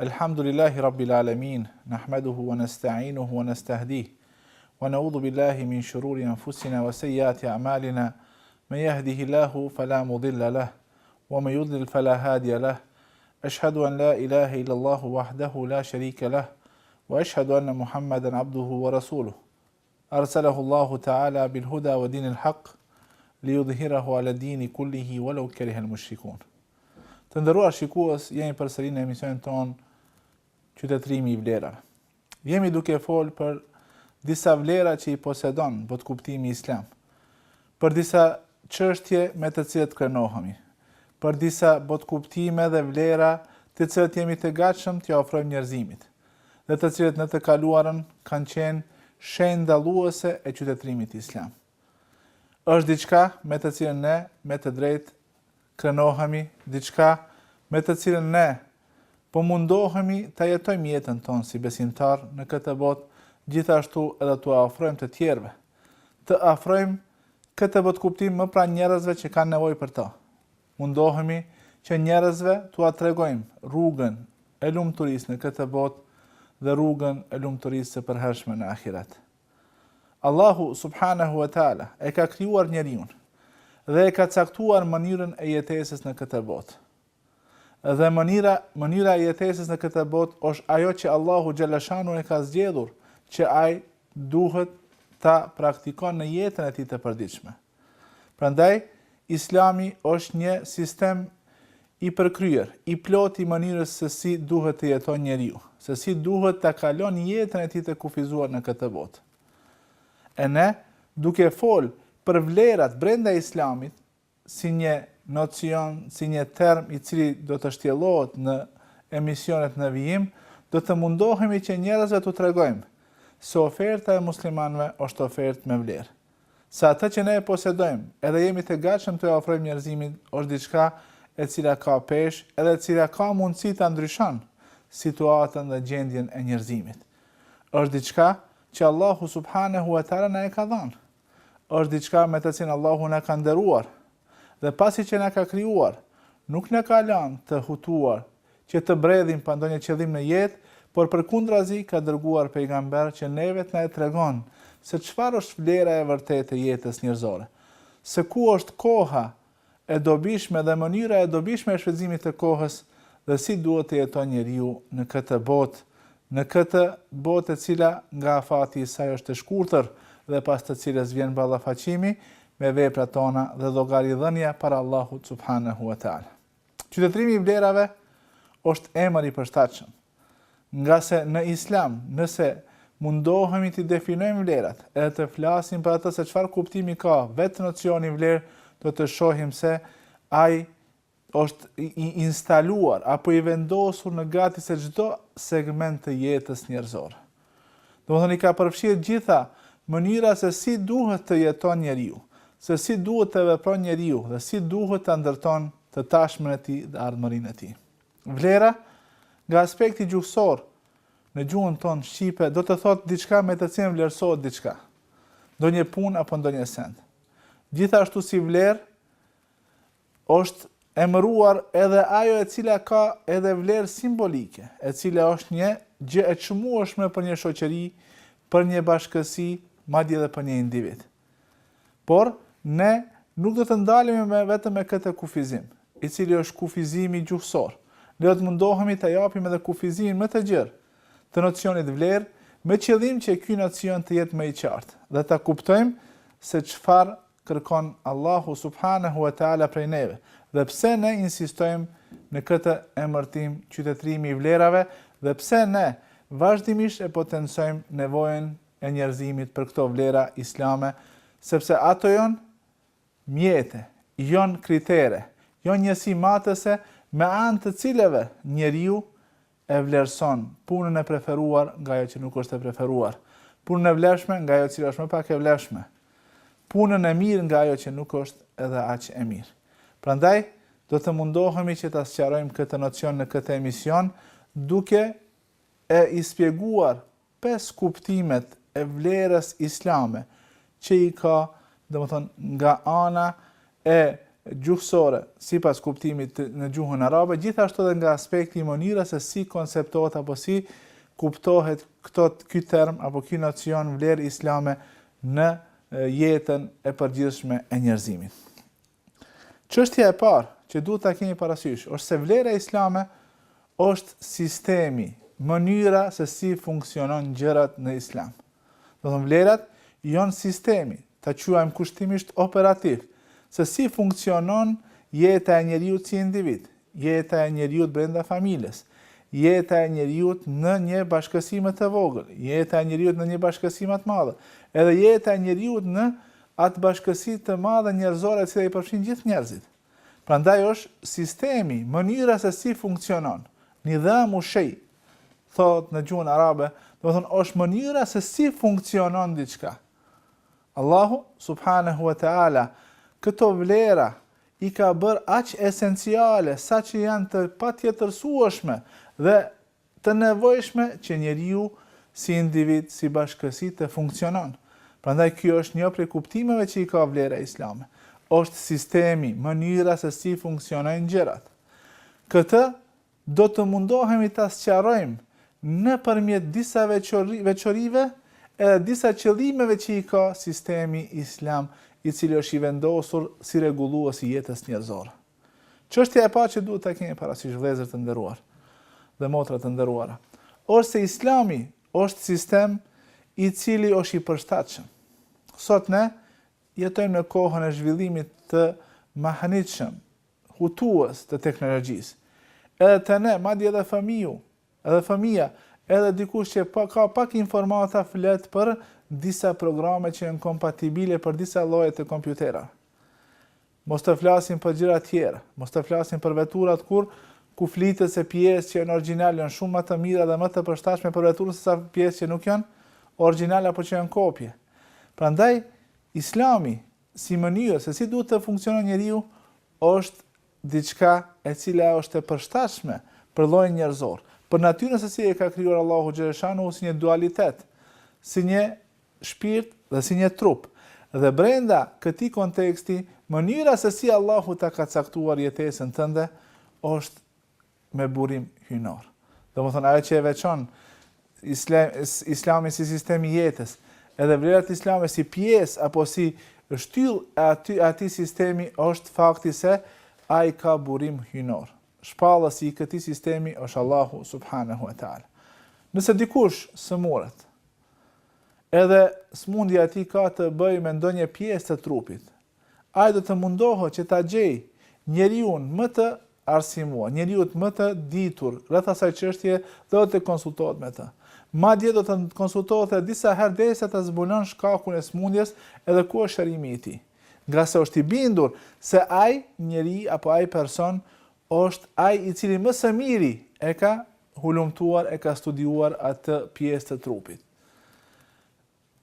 الحمد لله رب العالمين نحمده ونستعينه ونستهديه ونعوذ بالله من شرور أنفسنا وسيئات أعمالنا من يهده الله فلا مضل له ومن يضلل فلا هادي له أشهد أن لا إله إلا الله وحده لا شريك له وأشهد أن محمدا عبده ورسوله Arsalahu Allahu ta'ala bil huda wa dinil hak li yudhhirahu ala dini kullihi walau kariha al mushrikun. Të nderuar shikues, jemi përsëri në emisionin tonë Qytetërimi i vlerave. Jemi duke fol për disa vlera që i posedon botëkuptimi islam. Për disa çështje me të cilat krenohemi. Për disa botëkuptime dhe vlera të cilat jemi të gatshëm t'ia ofrojmë njerëzimit. Dhe të cilët në të kaluarën kanë qenë shenjë dalluese e qytetërimit islam. Është diçka me të cilën ne me të drejtë krenohemi, diçka me të cilën ne po mundohemi ta jetojmë jetën tonë si besimtarë në këtë botë, gjithashtu edhe t'ua ofrojmë të tjerëve, të afrojmë këtë botëkuptim më pranë njerëzve që kanë nevojë për të. Mundohemi që njerëzve t'ua tregojmë rrugën e lumturisë në këtë botë dhe rrugën e lumturisë së përhershme në ahiret. Allahu subhanehu ve teala e ka krijuar njeriun dhe e ka caktuar mënyrën e jetesës në këtë botë. Dhe mënyra e jetesës në këtë botë është ajo që Allahu xhelle shanuhu e ka zgjedhur që ai duhet ta praktikon në jetën e tij të përditshme. Prandaj, Islami është një sistem i përkryer, i plotë i mënyrës se si duhet të jeton njeriu, se si duhet ta kalon jetën e tij të kufizuar në këtë botë. E ne, duke folë për vlerat brenda Islamit, si një nocion, si një term i cili do të shtjellohet në emisionet në vijim, do të mundohemi që njerëzve t'u tregojmë se oferta e muslimanëve është ofertë me vlerë. se atë që ne e posedojmë edhe jemi të gatshëm t'ia ofrojmë njerëzimit është diçka e cila ka peshë edhe e cila ka mundësi ta ndryshon situatën dhe gjendjen e njerëzimit. Është diçka që Allahu subhanehu ve teala na e ka dhënë. Është diçka me të cilën Allahu na ka nderuar, dhe pasi që na ka krijuar, nuk na ka lënë të hutuar që të bredhim pa ndonjë qëllim në jetë, por përkundrazi ka dërguar pejgamber që neve të na e tregon se çfarë është vlera e vërtetë e jetës njerëzore, se ku është koha e dobishme dhe mënyra e dobishme e shfrytëzimit të kohës dhe si duhet të jetojë njeriu në këtë botë, në këtë botë e cila nga afati i saj është e shkurtër dhe pas të cilës vjen ballafaqimi me veprat tona dhe llogaridhënia para Allahut subhanehu ve teala. Qytetërimi i vlerave është emër i përshtatshëm, ngase në Islam, nëse mundohemi t'i definojmë vlerat edhe të flasim për atë se çfarë kuptimi ka vetë nocioni vlerë, do të shohim se ai është i instaluar apo i vendosur në gati secilido segment të jetës njerëzore. Domethënë i ka përfshirë gjitha mënyra se si duhet të jeton njeriu, se si duhet të vepron njeriu dhe si duhet të ndërton të tashmen e tij dhe ardhmërinë e tij. Vlera, nga aspekti gjuhësor, në gjuhën tonë shqipe, do të thotë diçka me të cilën vlerësohet diçka, ndonjë punë apo ndonjë send. Gjithashtu si vlerë, Është emëruar edhe ajo e cila ka edhe vlerë simbolike, e cila është një gjë e çmueshme për një shoqëri, për një bashkësi, madje edhe për një individ. Por, ne nuk do të ndalemi me vetëm me këtë kufizim, i cili është kufizimi gjuhësor. Ne do të mundohemi të japim edhe kufizimin më të gjerë të nocionit vlerë, me qëllim që ky nocion të jetë më i qartë dhe ta kuptojmë se çfarë kërkon Allahu subhanehu ve teala prej neve dhe pse ne insistojmë në këtë emërtim qytetërimi i vlerave dhe pse ne vazhdimisht e potencojmë nevojën e njerëzimit për këto vlera islame sepse ato jonë mjete jonë kritere jonë njësi matëse me anë të cilave njeriu E vlerëson punën e preferuar nga ajo që nuk është e preferuar. Punën e vlefshme nga ajo e cila është më pak e vlefshme. Punën e mirë nga ajo që nuk është edhe aq e mirë. Prandaj, do të mundohemi që ta sqarojmë këtë nocion në këtë emision, duke e i spjeguar pesë kuptimet e vlerës islame që i ka, domethënë, nga ana e gjuhësore, sipas kuptimit në gjuhën arabe, gjithashtu edhe nga aspekti i mënyrës se si konceptohet apo si kuptohet ky term apo ky nocion vlerë islame në jetën e përgjithshme e njerëzimit. Çështja e parë që duhet ta kemi parasysh është se vlera islame është sistemi, mënyra se si funksionon gjërat në islam. Domethënë vlerat janë sistemi, ta quajmë kushtimisht operativ, se si funksionon jeta e njeriut si individ, Jeta e njeriut brenda familjes. Jeta e njeriut në një bashkësi më të vogël. Jeta e njeriut në një bashkësi më të madhe. Edhe jeta e njeriut në atë bashkësi të madhe njerëzore e cila i përfshin gjithë njerëzit. Prandaj është sistemi, mënyra se si funksionon. Nidham u shej, thotë në gjuhën arabe, domethënë është mënyra se si funksionon diçka. Allahu subhanehu ve teala këto vlera i ka bërë aq esenciale saqë janë të patjetërsueshme dhe të nevojshme që njeriu si individ, si bashkësi të funksionon. Prandaj kjo është një prej kuptimeve që i ka vlera islame. Është sistemi, mënyra se si funksionojnë gjërat. Këtë do të mundohemi ta sqarojmë nëpërmjet disa veçorive edhe disa qëllimeve që i ka sistemi islam i cili është i vendosur si rregullues i jetës njerëzore. Çështja e parë që duhet ta kemi parasysh vëllezër të nderuar dhe motra të nderuara, është se Islami është sistem i cili është i përshtatshëm. Sot ne jetojmë në kohën e zhvillimit të mahnitshëm, hutues të teknologjisë edhe te ne madje edhe fëmiu edhe fëmija edhe dikush që pa ka pak informata flet për disa programe që janë kompatibile për disa lloje të kompjuterave mos të flasim për gjëra tjera mos të flasim për veturat kur ku flitet se pjesë që janë origjinal janë shumë më të mira dhe më të përshtatshme për veturën sesa pjesë që nuk janë origjinal apo që janë kopje prandaj islami si mënyrë se si duhet të funksionojë njeriu është diçka e cila është e përshtatshme për llojin njerëzor, për natyrën se si e ka krijuar Allahu xheleshanuhu si një dualitet, si një shpirt dhe si një trup. Dhe brenda këtij konteksti, mënyra se si Allahu ta ka caktuar jetesën tënde është me burim hyjnor. Domethënë, ajo që e veçon islami si sistem i jetës, edhe vlerat islame si pjesë, apo si shtyllë e atij, atij sistemi është fakti se ai ka burim hyjnor. Shpallës i këtij sistemi është Allahu subhanehu ve teala. Nëse dikush sëmuret, edhe sëmundja e tij ka të bëjë me ndonjë pjesë të trupit, ai do të mundohet që ta gjejë njeriun më të arsimuar, njeriut më të ditur rreth asaj çështjeje dhe do të konsultohet me të. Madje do të konsultohet edhe disa herë derisa ta zbulon shkakun e sëmundjes edhe ku është shërimi i tij. Ngase është i bindur se ai njeri apo ai person është ai i cili më së miri e ka hulumtuar, e ka studiuar atë pjesë të trupit.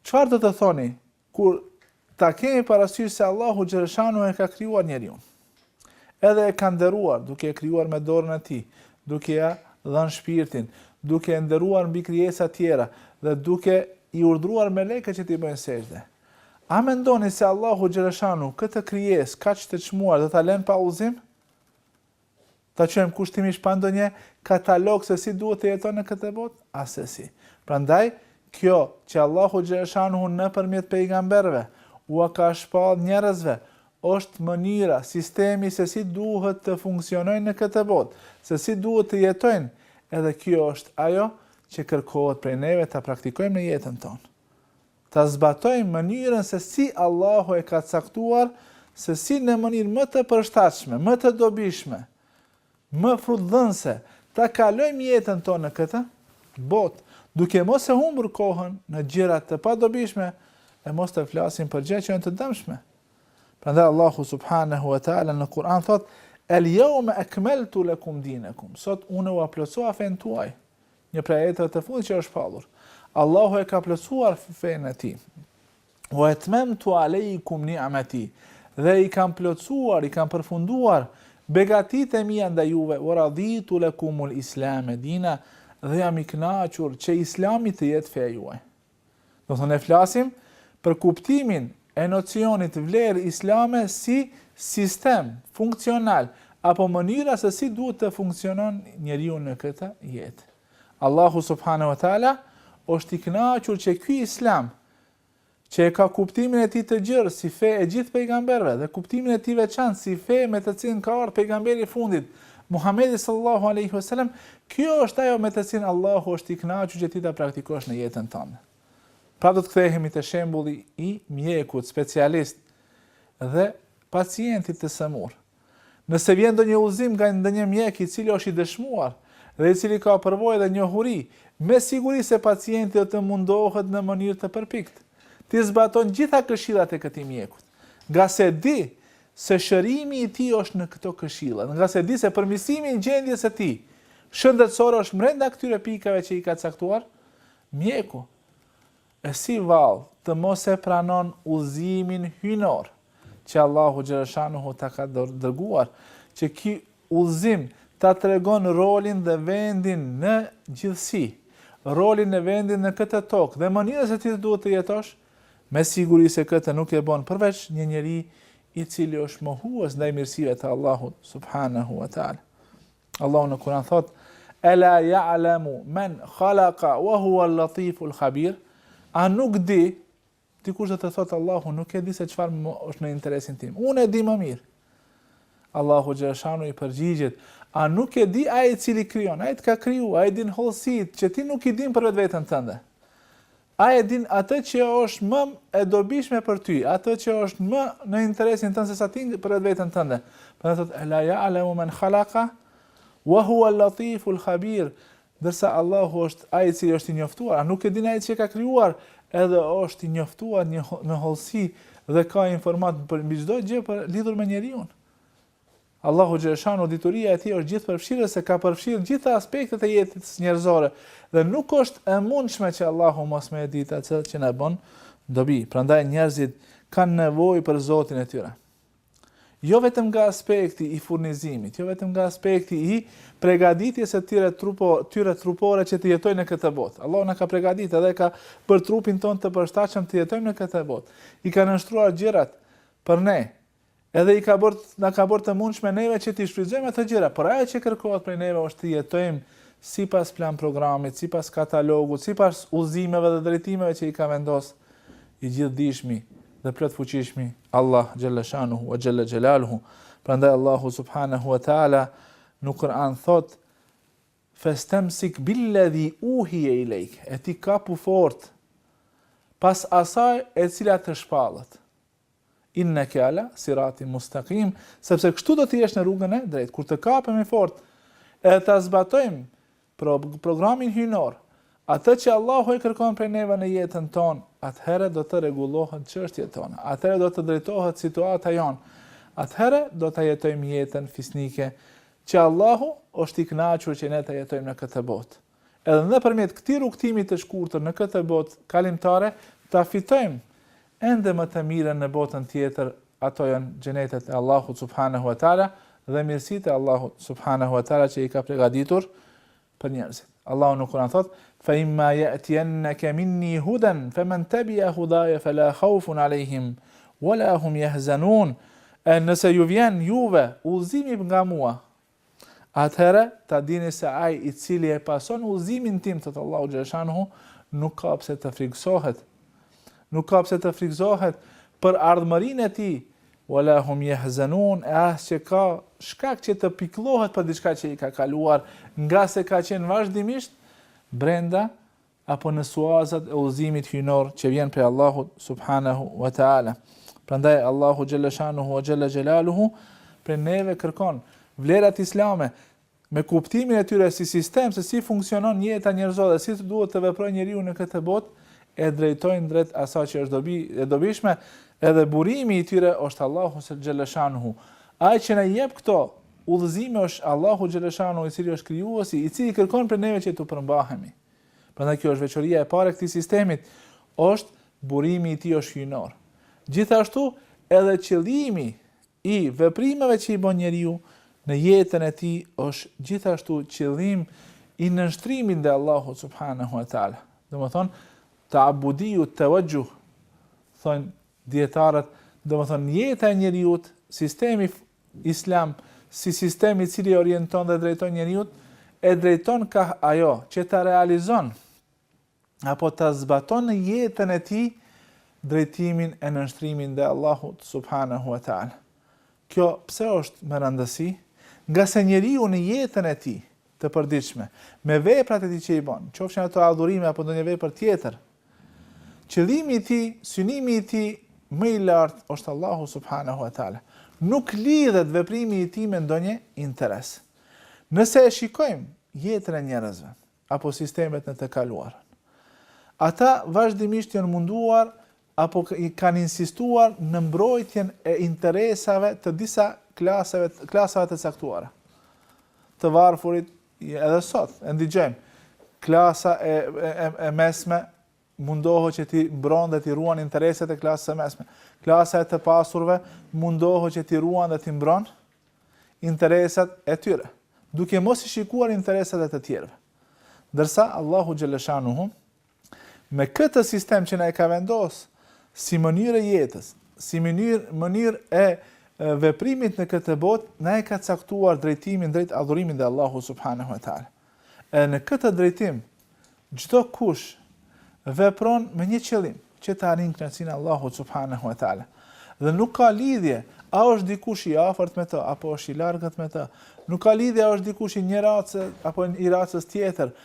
Çfarë do të thoni kur ta kemi parasysh se Allahu xheleshanuhu e ka krijuar njeriun, edhe e ka nderuar duke e krijuar me dorën e tij, duke ia dhënë shpirtin, duke e nderuar mbi krijesat tjera dhe duke i urdhëruar melekët që t'i bëjnë sexhde? A mendoni se Allahu xheleshanuhu këtë krijesë kaq të çmuar do ta lënë pa udhëzim? Ta quajmë kushtimisht pa ndonjë katalog se si duhet të jeton në këtë botë? Assesi. Prandaj, kjo që Allahu xheleshanuhu nëpërmjet pejgamberëve ua ka shpallë njerëzve, është mënyra, sistemi se si duhet të funksionojnë në këtë botë, se si duhet të jetojnë, edhe kjo është ajo që kërkohet prej neve ta praktikojmë në jetën tonë. Ta zbatojmë mënyrën se si Allahu e ka caktuar se si në mënyrë më të përshtatshme, më të dobishme, më frutdhënëse ta kalojmë jetën tonë në këtë botë, duke mos e humbur kohën në gjëra të padobishme e mos të flasim për gjëra që janë të dëmshme. Prandaj Allahu subhanahu wa taala në Kur'an thotë El yawma akmaltu lakum dinakum. Sot unë ua plotësova fenë tuaj. Një prej ajeteve të fundit që është shpallur. Allahu e ka plotësuar fenë e tij. Wa atmamtu alaykum ni'mati. Dhe i kam plotësuar, i kam përfunduar begatitë e mia ndaj juve, wa raditu lakumul islam dina dhe jam i kënaqur që Islami të jetë feja juaj. Do të thotë ne flasim për kuptimin e nocionit vlerë islame si sistem funksional apo mënyra se si duhet të funksionon njeriu në këtë jetë. Allahu subhanahu wa taala është i kënaqur që ky islam që e ka kuptimin e tij të gjerë si fe e gjithë pejgamberëve dhe kuptimin e tij veçantë si fe me të cilën ka ardhur pejgamberi i fundit Muhamedi sallallahu alaihi wasallam Kjo është ajo me të cilën Allahu është i kënaqur që ti ta praktikosh në jetën tënde. Pra do të kthehemi te shembulli i mjekut specialist dhe pacientit të sëmurë. Nëse vjen ndonjë udhëzim nga ndonjë mjek i cili është i dëshmuar dhe i cili ka përvojë dhe njohuri, me siguri se pacienti do të mundohet në mënyrë të përpiktë t'i zbaton gjitha këshillat e këtij mjekut, ngase di se shërimi i tij është në këto këshilla, ngase di se përmirësimi i gjendjes së tij shëndetësore është mbrenda këtyre pikave që i ka caktuar mjeku. E si vallë të mos e pranon udhëzimin hyjnor që Allahu xheleshanuhu ta ka dërguar, që ky udhëzim ta tregon rolin dhe vendin në gjithësi, rolin e vendin në këtë tokë dhe mënyrën se ti duhet të jetosh, Me siguri se këtë nuk e bën përveç një njeri i cili është mohues ndaj mirësive të Allahut subhanahu wa taala. Allahu në Kur'an thotë: "Ela ya'lamu men khalaqa wa huwa al-latiful khabir?" A nuk di dikush do të thotë Allahu nuk e di se çfarë është në interesin tim. Unë e di më mirë. Allahu xheleshanuhu i përgjigjet, a nuk e di ai i cili krijon, ai të ka kriju, ai i din hollësitë, që ti nuk i din për vetveten tënde. A e din atë që është më e dobishme për ty, atë që është më në interesin tënd sesa ti për vetveten tënde. Prandaj thotë ela ya'lamu men khalaqa wa huwa al-latiful khabir, ndërsa Allahu është ai i cili është i njoftuar, a nuk e din ai që e ka krijuar, edhe është i njoftuar me hollësi dhe ka informatë për mbi çdo gjë për lidhur me njeriun. Allahu xhaleshanu dituria e tij është gjithëpërfshirëse, ka përfshirë gjitha aspektet e jetës njerëzore dhe nuk është e mundshme që Allahu mos me ditë atë që na bën dobi. Prandaj njerëzit kanë nevojë për Zotin e tyre. Jo vetëm nga aspekti i furnizimit, jo vetëm nga aspekti i pregaditjes e tyre trupo, tyre trupore që të jetojnë në këtë botë. Allahu na ka pregaditur dhe ka bërë trupin tonë të përshtatshëm të jetojmë në këtë botë. I ka nënshtruar gjërat për ne, Edhe i ka bërë, na ka bërë të mundshme neve që t'i shfrytëzojmë ato gjëra, por ajo që kërkohet prej neve është të jetojmë sipas plan-programit, sipas katalogut, sipas udhëzimeve dhe drejtimeve që i ka vendosë i Gjithëdijshmi dhe i Plotfuqishmi, Allah, Xhelle Shanuhu ve Xhelle Xhelaluhu. Prandaj Allahu Subhanehu ve Teala në Kur'an thotë, Festemsik bil-ledhi uhije ilejke, e ti kapu fort pas asaj e cila të shpallet. Inneke ala sirati mustakim, sepse kështu do të jesh në rrugën e drejtë. Kur të kapemi fort edhe ta zbatojmë programin hyjnor, atë që Allahu e kërkon prej neve në jetën tonë, atëherë do të rregullohen çështjet tona, atëherë do të drejtohet situata jonë, atëherë do ta jetojmë jetën fisnike që Allahu është i kënaqur që ne ta jetojmë në këtë botë. Edhe nëpërmjet këtij rrugëtimi të shkurtër në këtë botë kalimtare, ta fitojmë ende më të mirën në botën tjetër, ato janë xhenetet e Allahut subhanehu ve teala dhe mirësitë e Allahut subhanehu ve teala që i ka pregaditur për njerëzit. Allahu në Kur'an thotë: "Fa imma ya'tiyannaka minni hudan faman tabi'a hudaya fala khawfun 'alayhim wala hum yahzanun." E nëse ju vjen juve udhëzimi nga mua, Atëherë, ta dini se ai i cili e pason udhëzimin tim, thotë Allahu xhaleshanhu, nuk ka pse të frikësohet. Nuk ka pse të frikësohet për ardhmërinë e tij, wala hum yahzanun, e as që ka shkak që të pikëllohet për diçka që i ka kaluar, ngase ka qenë vazhdimisht brenda apo në suazat e udhëzimit hyjnor që vjen prej Allahut subhanahu wa taala. Prandaj Allahu xhalla shanuhu wa xhalla jalaluhu prej neve kërkon vlerat islame me kuptimin e tyre si sistem se si funksionon jeta njerëzore, si duhet të veprojë njeriu në këtë botë, e drejtojnë drejt asaj që është dobi e dobishme, edhe burimi i tyre është Allahu xhalla shanuhu. Ai që na jep këto udhëzime është Allahu xhalla shanuhu i cili është krijuesi, i cili kërkon prej neve që të përmbahemi. Prandaj kjo është veçoria e parë e këtij sistemit, është burimi i tij është hyjnor. Gjithashtu, edhe qëllimi i veprimeve që i bën njeriu në jetën e tij është gjithashtu qëllim i nënshtrimit ndaj Allahut subhanahu wa taala. Domethënë, ta'budiyu tawajjuh thon dietarët, domethënë jeta e njeriut, sistemi Islam, si sistem i cili orienton dhe drejton njeriut, e drejton kah ajo, që ta realizon, apo ta zbaton në jetën e tij, drejtimin e nënshtrimit ndaj Allahut, subhanehu wa ta'ala. Kjo pse osht me rëndësi? Ngase njeriu në jetën e tij, të përditshme, me veprat e tij që i bon, qofshin ato adhurime apo ndonjë vepër tjetër, qëllimi i tij, synimi i tij më i lartë është Allahu subhanahu wa taala. Nuk lidhet veprimi i tij me ndonjë interes. Nëse e shikojmë jetën e njerëzve apo sistemet në të kaluarën, ata vazhdimisht janë munduar apo kanë insistuar në mbrojtjen e interesave të disa klasave klasave të caktuara të varfurit edhe sot e ndigjojmë klasa e e, e mesme mundohet që t'i mbron dhe t'i ruan interesat e klasës së mesme klasa e të pasurve mundohet që t'i ruan dhe t'i mbron interesat e tyre duke mos i shikuar interesat e të tjerëve ndërsa Allahu xhaleshanuhu Me këtë sistem që na e ka vendosë si mënyrë e jetës, si mënyrë e veprimit në këtë botë, na e ka caktuar drejtimin drejt adhurimit ndaj Allahut subhanahu wa taala. E në këtë drejtim çdo kush vepron me një qëllim, që të arrin kënaqësinë e Allahut subhanahu wa taala. Dhe nuk ka lidhje a është dikush i afërt me të apo është i largët me të. Nuk ka lidhje a është dikush i një race apo i racës tjetër,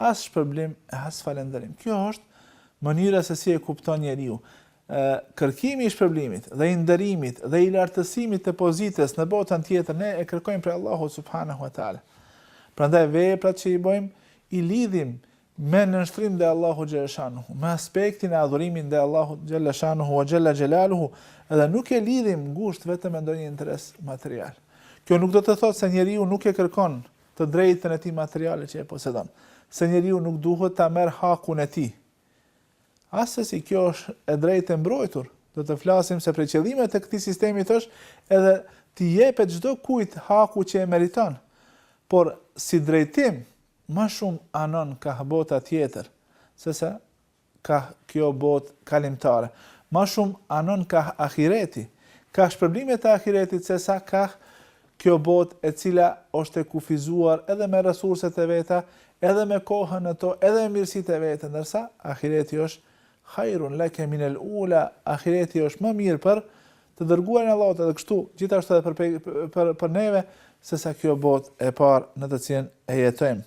As shpërblim e as falënderim. Kjo është mënyra se si e kupton njeriu. Kërkimi i shpërblimit dhe i nderimit dhe i lartësimit të pozitës në botën tjetër ne e kërkojmë prej Allahut subhanahu wa taala. Prandaj veprat që i bëjmë i lidhim me nënshtrim ndaj Allahut xhaleshanuhu, me aspektin e adhurimit ndaj Allahut xhaleshanuhu wa xhalla xhelaluhu, edhe nuk e lidhim ngushtë vetëm me ndonjë interes material. Kjo nuk do të thotë se njeriu nuk e kërkon të drejtën e tij materiale që e posedon, se njeriu nuk duhet ta merr hakun e tij. Assesi kjo është e drejtë e mbrojtur, do të flasim se prej qëllimet e këtij sistemit është edhe t'i jepet çdo kujt haku që e meriton. Por si drejtim, më shumë anon kah bota tjetër, sesa kah kjo botë kalimtare. Ma shumë anon kah ahireti. Kah shpërblimet e ahiretit se sa kah kjo botë e cila osht e kufizuar edhe me resurset e veta, edhe me kohën në to, edhe me mirësitë e veta, ndërsa ahireti është Khairun leke minel ula, ahireti është më mirë për të dërguarin e Allahut edhe kështu, gjithashtu edhe për për për neve se sa kjo botë e parë në të cilën ne jetojmë.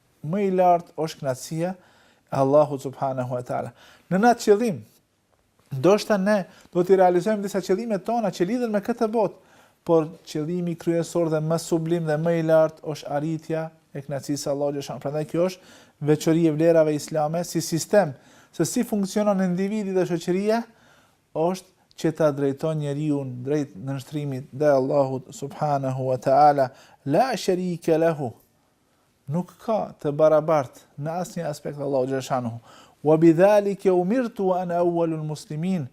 Më i lartë është kënaqësia e Allahut subhanahu wa taala. Në atë qëllim, ndoshta ne do të realizojmë disa qëllime tona që lidhen me këtë botë, por qëllimi kryesor dhe më sublim dhe më i lartë është arritja e kënaqësisë së Allahut xhelshanuhu. Prandaj kjo është veçori e vlerave islame si sistem se si funksionon individi dhe shoqëria është që ta drejton njeriu drejt nënshtrimit ndaj Allahut subhanahu wa taala la sharika lahu Nuk ka të barabartë në asnjë aspekt Allahu xhalla shanuhu. Wa bidhalika umirtu wa ana awwalul muslimin.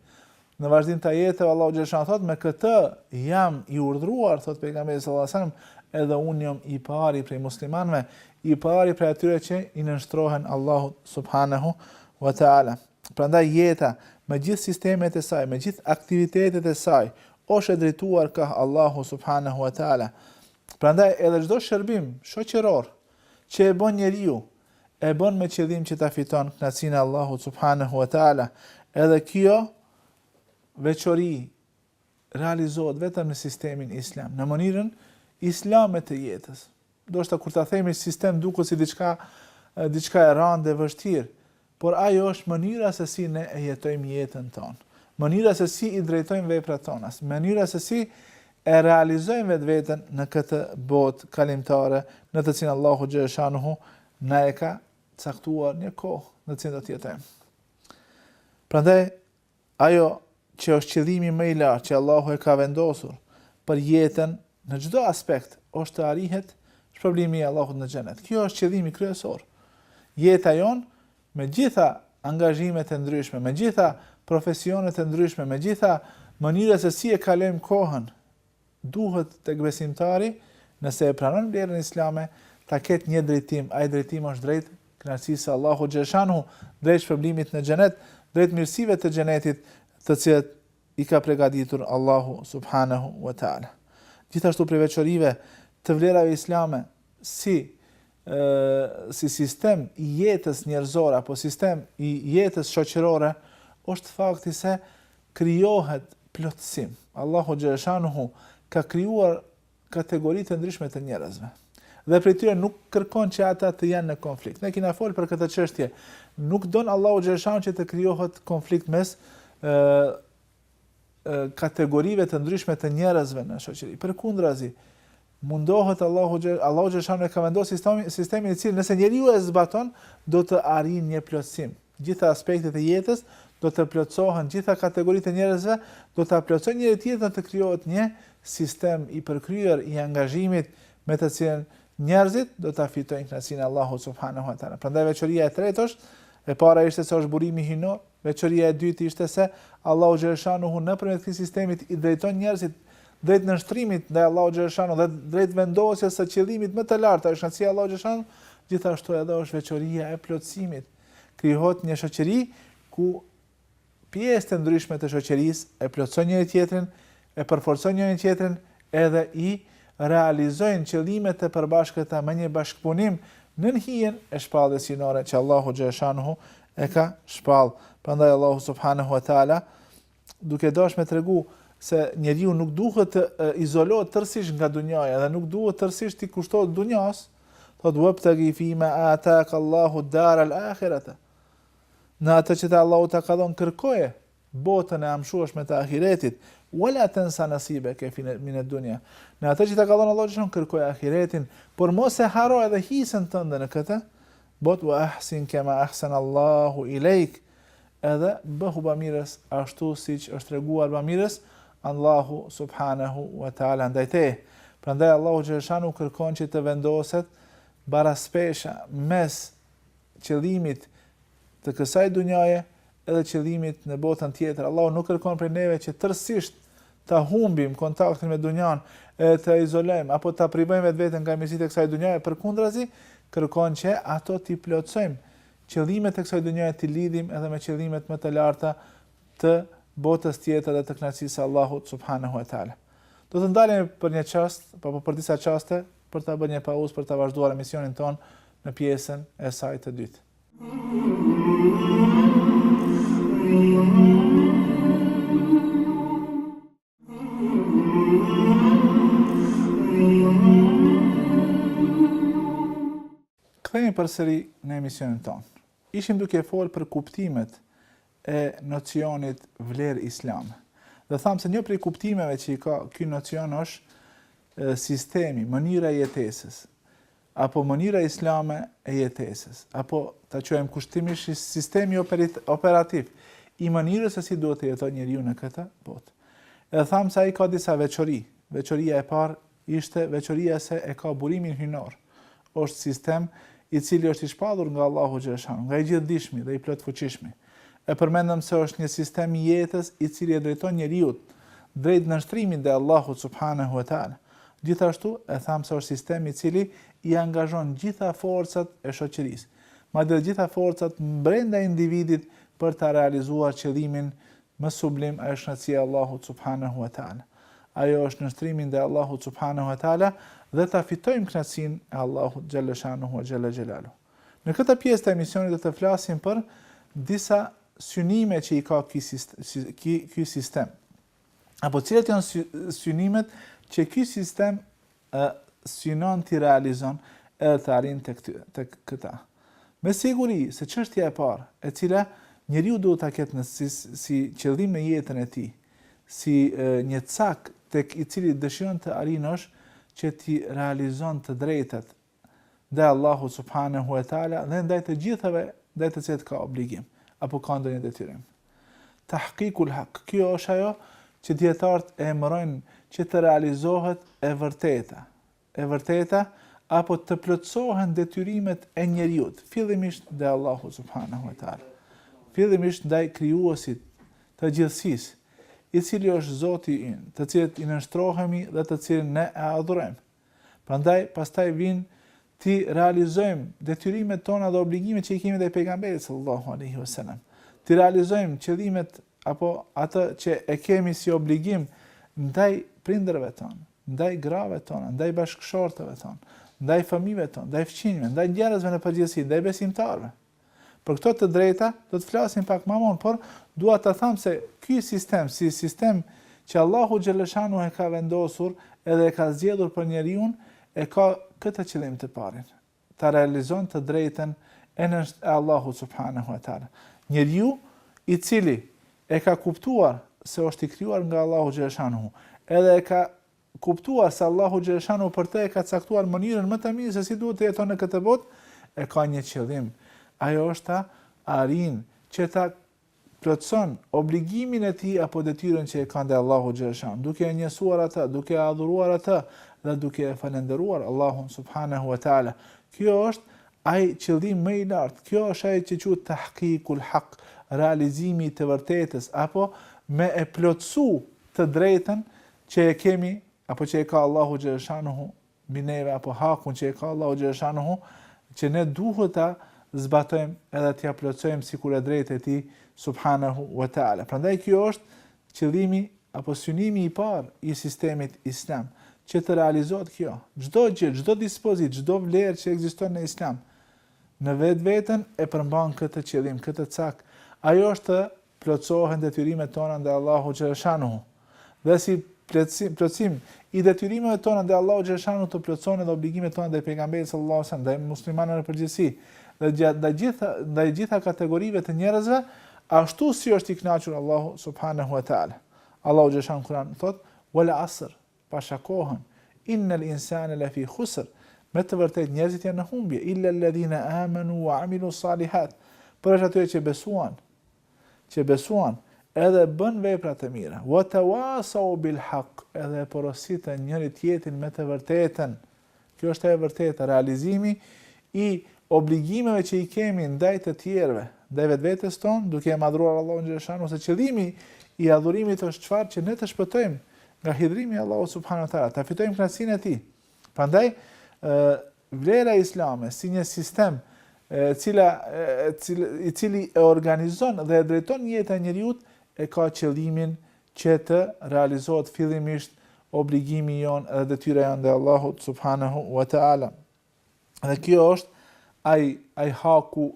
Në vazhdim të ajeteve Allahu xhalla shanuhu thotë me këtë jam i urdhëruar, thotë pejgamberi sallallahu alajhi wasallam, edhe unë jam i pari prej muslimanëve, i pari prej atyre që i nënshtrohen Allahut subhanahu wa taala. Prandaj jeta me gjithë sistemet e saj, me gjithë aktivitetet e saj, është e drejtuar kah Allahu subhanahu wa taala. Prandaj edhe çdo shërbim shoqëror që e bën njeriu, e bën me qëllim që ta fiton kënaqësinë e Allahut subhanehu ve teala. Edhe kjo veçori realizohet vetëm në sistemin islam, në mënyrën islame të jetës. Ndoshta kur ta themi sistem duket si diçka diçka e randë e vështirë, por ajo është mënyra se si ne e jetojmë jetën tonë, mënyra se si i drejtojmë veprat tona, mënyra se si e realizojmë vetveten në këtë botë kalimtare në të cilën Allahu xhaleshanuhu na e ka caktuar një kohë në të cilën do të jetojmë. Prandaj Ajo që është qëllimi më i lartë që Allahu e ka vendosur për jetën në çdo aspekt është të arrihet shpërblimi i Allahut në xhenet. Kjo është qëllimi kryesor. Jeta jonë me gjitha angazhimet e ndryshme, me gjitha profesionet e ndryshme, me gjitha mënyrat se si e kalojmë kohën Duhet tek besimtari, nëse e pranon vlerën islame, ta ketë një drejtim, ai drejtim është drejt kënaqësisë së Allahut xhelshanuhu, drejt shpërblimit në xhenet, drejt mirësive të xhenetit të cilat i ka pregaditur Allahu subhanehu we teala. Gjithashtu prej veçorive të vlerave islame si si sistem i jetës njerëzore apo sistem i jetës shoqërore është fakti se krijohet plotësim. Allahu xhelleshanuhu ka krijuar kategori të ndryshme të njerëzve. Dhe prej tyre nuk kërkon që ata të jenë në konflikt. Ne kina fol për këtë çështje. Nuk don Allahu xhelleshanuhu që të krijohet konflikt mes kategorive të ndryshme të njerëzve në shoqëri. Përkundrazi, mundohet Allahu Allahu xhelleshanuhu e ka vendosur sistemin sistemin i cili nëse njeriu e zbaton do të arrijë një plotësim. Gjitha aspektet e jetës do të plotësohen, gjitha kategoritë e njerëzve do ta plotësojnë njëra-tjetrën të krijohet një sistem i përkryer i angazhimit me të cilin njerëzit do ta fitojnë kënaqësinë e Allahut subhanahu wa taala. Prandaj veçoria e tretë është e para ishte se është burimi hyjnor, Veçoria e dytë ishte se Allahu xhelleshanuhu nëpërmjet këtij sistemit i drejton njerëzit drejt nënshtrimit ndaj Allahut xhelleshanuhu dhe drejt vendosjes së qëllimit më të lartë ai është kënaqësia e Allahut xhelleshanuhu, gjithashtu edhe është veçoria e plotësimit. Krijohet një shoqëri ku pjesë të ndryshme të shoqërisë e plotësojnë njëri-tjetrin e përforcojnë njëri-tjetrin edhe i realizojnë qëllimet e përbashkëta me një bashkëpunim nën hijen e shpalljes hyjnore që Allahu xhelleshanuhu e ka shpallë. Prandaj Allahu subhanehu ve teala duke dashur me tregu se njeriu nuk duhet të izolohet tërësisht nga dunjaja dhe nuk duhet tërësisht t'i kushtohet dunjas, thotë wabtagi fima ataka Allahu dar al-akhirata. Në atë që të Allahu ta ka dhënë kërkoje botën e amshueshme të ahiretit, wala tensa nasibeke min e dunja, në atë që të ka dhënë Allahu xhelleshanuhu kërkoje ahiretin, por mos e harro edhe hisën tënde në këtë botë, wa ahsin kema ahsana Allahu ilejk, edhe bëhu bamirës ashtu siç është treguar bamirës Allahu subhanahu wa taala ndaj teje. Prandaj Allahu xhelleshanuhu kërkon që të vendoset baraspesha mes qëllimit të kësaj dunjaje edhe qëllimit në botën tjetër. Allahu nuk kërkon prej neve që tërësisht ta humbim kontaktin me dunjan edhe ta izolojmë apo ta privojmë vetveten nga mirësitë e kësaj dunjaje, përkundrazi kërkon që ato t'i plotësojmë, qëllimet e kësaj dunjaje t'i lidhim edhe me qëllimet më të larta të botës tjetër dhe të kënaqësisë së Allahut subhanahu wa taala. Do të ndalemi për një çast, apo po për disa çaste për ta bërë një pauzë për ta vazhduar emisionin tonë në pjesën e saj të dytë. Kthehemi përsëri në emisionin tonë. Ishim duke folë për kuptimet e nocionit vlerë islame. Dhe thamë se një prej kuptimeve që i ka ky nocion është sistemi, mënyra e jetesës. apo mënyra islame e jetesës, apo ta quajmë kushtimisht sistemi operativ i mënyrës se si duhet të jetojë njeriu në këtë botë. Edhe thamë se ai ka disa veçori. Veçoria e parë ishte veçoria se e ka burimin hyjnor. Është sistem i cili është i shpallur nga Allahu xhaleshanu, nga i gjithëdijshmi dhe i plotfuqishmi. E përmendëm se është një sistem i jetës i cili e drejton njeriun drejt nënshtrimit ndaj Allahut subhanehu ve teala. Gjithashtu, e thamë se është sistemi i cili i angazhon gjitha forcat e shoqërisë, madje dhe gjitha forcat brenda individit për ta realizuar qëllimin më sublim, ajo është kënaqësia e Allahut subhanehu ve teala. Ajo është nënshtrimi ndaj Allahut subhanehu ve teala dhe ta fitojmë kënaqësinë e Allahut xhelle shanuhu ve xhelle xhelaluhu. Në këtë pjesë të emisionit do të flasim për disa synime që i ka ky sistem. apo cilat janë sy, synimet që ky sistem e, synon t'i realizon edhe të arin të, këty, të këta. Me siguri se çështja e parë, e cila njeriu duhet ta ketë në si, si qëllim në jetën e tij, si e, një cak tek i cili dëshiron të arrijë është që t'i realizon të drejtat ndaj Allahut subhanehu e teala dhe ndaj të gjithëve ndaj të cilët ka obligim apo ka ndonjë detyrim. Tahqiqul haq, kjo është ajo që dietarët e emërojnë që të realizohet e vërteta. E vërteta apo të plotësohen detyrimet e njeriut, fillimisht ndaj Allahut subhanehu e teala. Fillimisht ndaj krijuesit të gjithësisë, i cili është Zoti ynë, të cilit i nënshtrohemi dhe të cilin ne e adhurojmë. Prandaj, pastaj vijnë t'i realizojmë detyrimet tona dhe obligimet që i kemi ndaj pejgamberit sallallahu alaihi wasallam. T'i realizojmë qëllimet apo atë që e kemi si obligim ndaj prindërve tonë, ndaj grave tona, ndaj bashkëshorteve tona, ndaj fëmijëve tonë, ndaj fqinjëve, ndaj njerëzve në përgjithësi, ndaj besimtarëve. Për këto të drejta do të flasim pak më vonë, por dua ta them se ky sistem si sistem që Allahu xhaleshanu e ka vendosur edhe e ka zgjedhur për njeriun e ka këtë qëllim të parin, ta realizon të drejtën e nënsh e Allahut subhanehu ve teala. Njeriu i cili e ka kuptuar se është i krijuar nga Allahu xhaleshanu, edhe e ka kuptuar se Allahu xhaleshanu për të e ka caktuar mënyrën më të mirë se si duhet të jeton në këtë botë, e ka një qëllim. Ajo është ta arrin që ta plotëson obligimin e tij apo detyrën që e ka ndaj Allahut xhaleshanu, duke e njësuar atë, duke e adhuruar atë dhe duke e falënderuar Allahun subhanahu wa taala. Kjo është ai qëllim më i lartë. Kjo është ajo që quhet tahqiqul haq, realizimi i të vërtetës apo me e plotësu të drejtën që e kemi apo që e ka Allahu xhaleshanuhu mbi neve apo hakun që e ka Allahu xhaleshanuhu që ne duhet ta zbatojmë edhe t'ia plotësojmë sikur e drejtë e tij subhanahu wa taala. Prandaj kjo është qëllimi apo synimi i parë i sistemit islam, që të realizohet kjo. Çdo gjë, çdo dispozitë, çdo vlerë që ekziston në islam, në vetveten e përmban këtë qëllim, këtë cak. Ajo është plotësohen detyrimet tona ndaj Allahut xhaleshanuhu. Dhe si plotësim i detyrimeve tona ndaj Allahut xhaleshanuhu të plotësohen edhe obligimet tona ndaj pejgamberit sallallahu alajhi wasallam, ndaj muslimanëve në përgjithësi, dhe ndaj gjitha ndaj gjitha kategorive të njerëzve, ashtu si është i kënaqur Allahu subhanahu wa taala. Allahu xhaleshanuhu Kur'an thotë: "Wal asr", Pasha kohën, Innel insane lefi khusr, Me të vërtetë njerëzit janë në humbje, illa lladhina amanu wa amilu salihat, përveç atyre që besuan, që besuan, edhe bënë vepra të mira, wa tawasau bil haqq, edhe e porositën njëri-tjetrin me të vërtetën. Kjo është e vërteta, realizimi i obligimeve që i kemi ndaj të tjerëve, ndaj vetvetes tonë, duke e madhruar Allahun xhaleshanu se qëllimi i adhurimit është çfarë që ne të shpëtojmë nga hidhërimi i Allahut subhanahu teala, ta fitojmë kënaqësinë e tij. Prandaj vlera islame si një sistem e cila e cili, i cili e organizon dhe e drejton jetën e njeriut e ka qëllimin që të realizohet fillimisht obligimi jonë dhe detyra jonë ndaj Allahut subhanehu ue teala. Dhe kjo është ai ai haku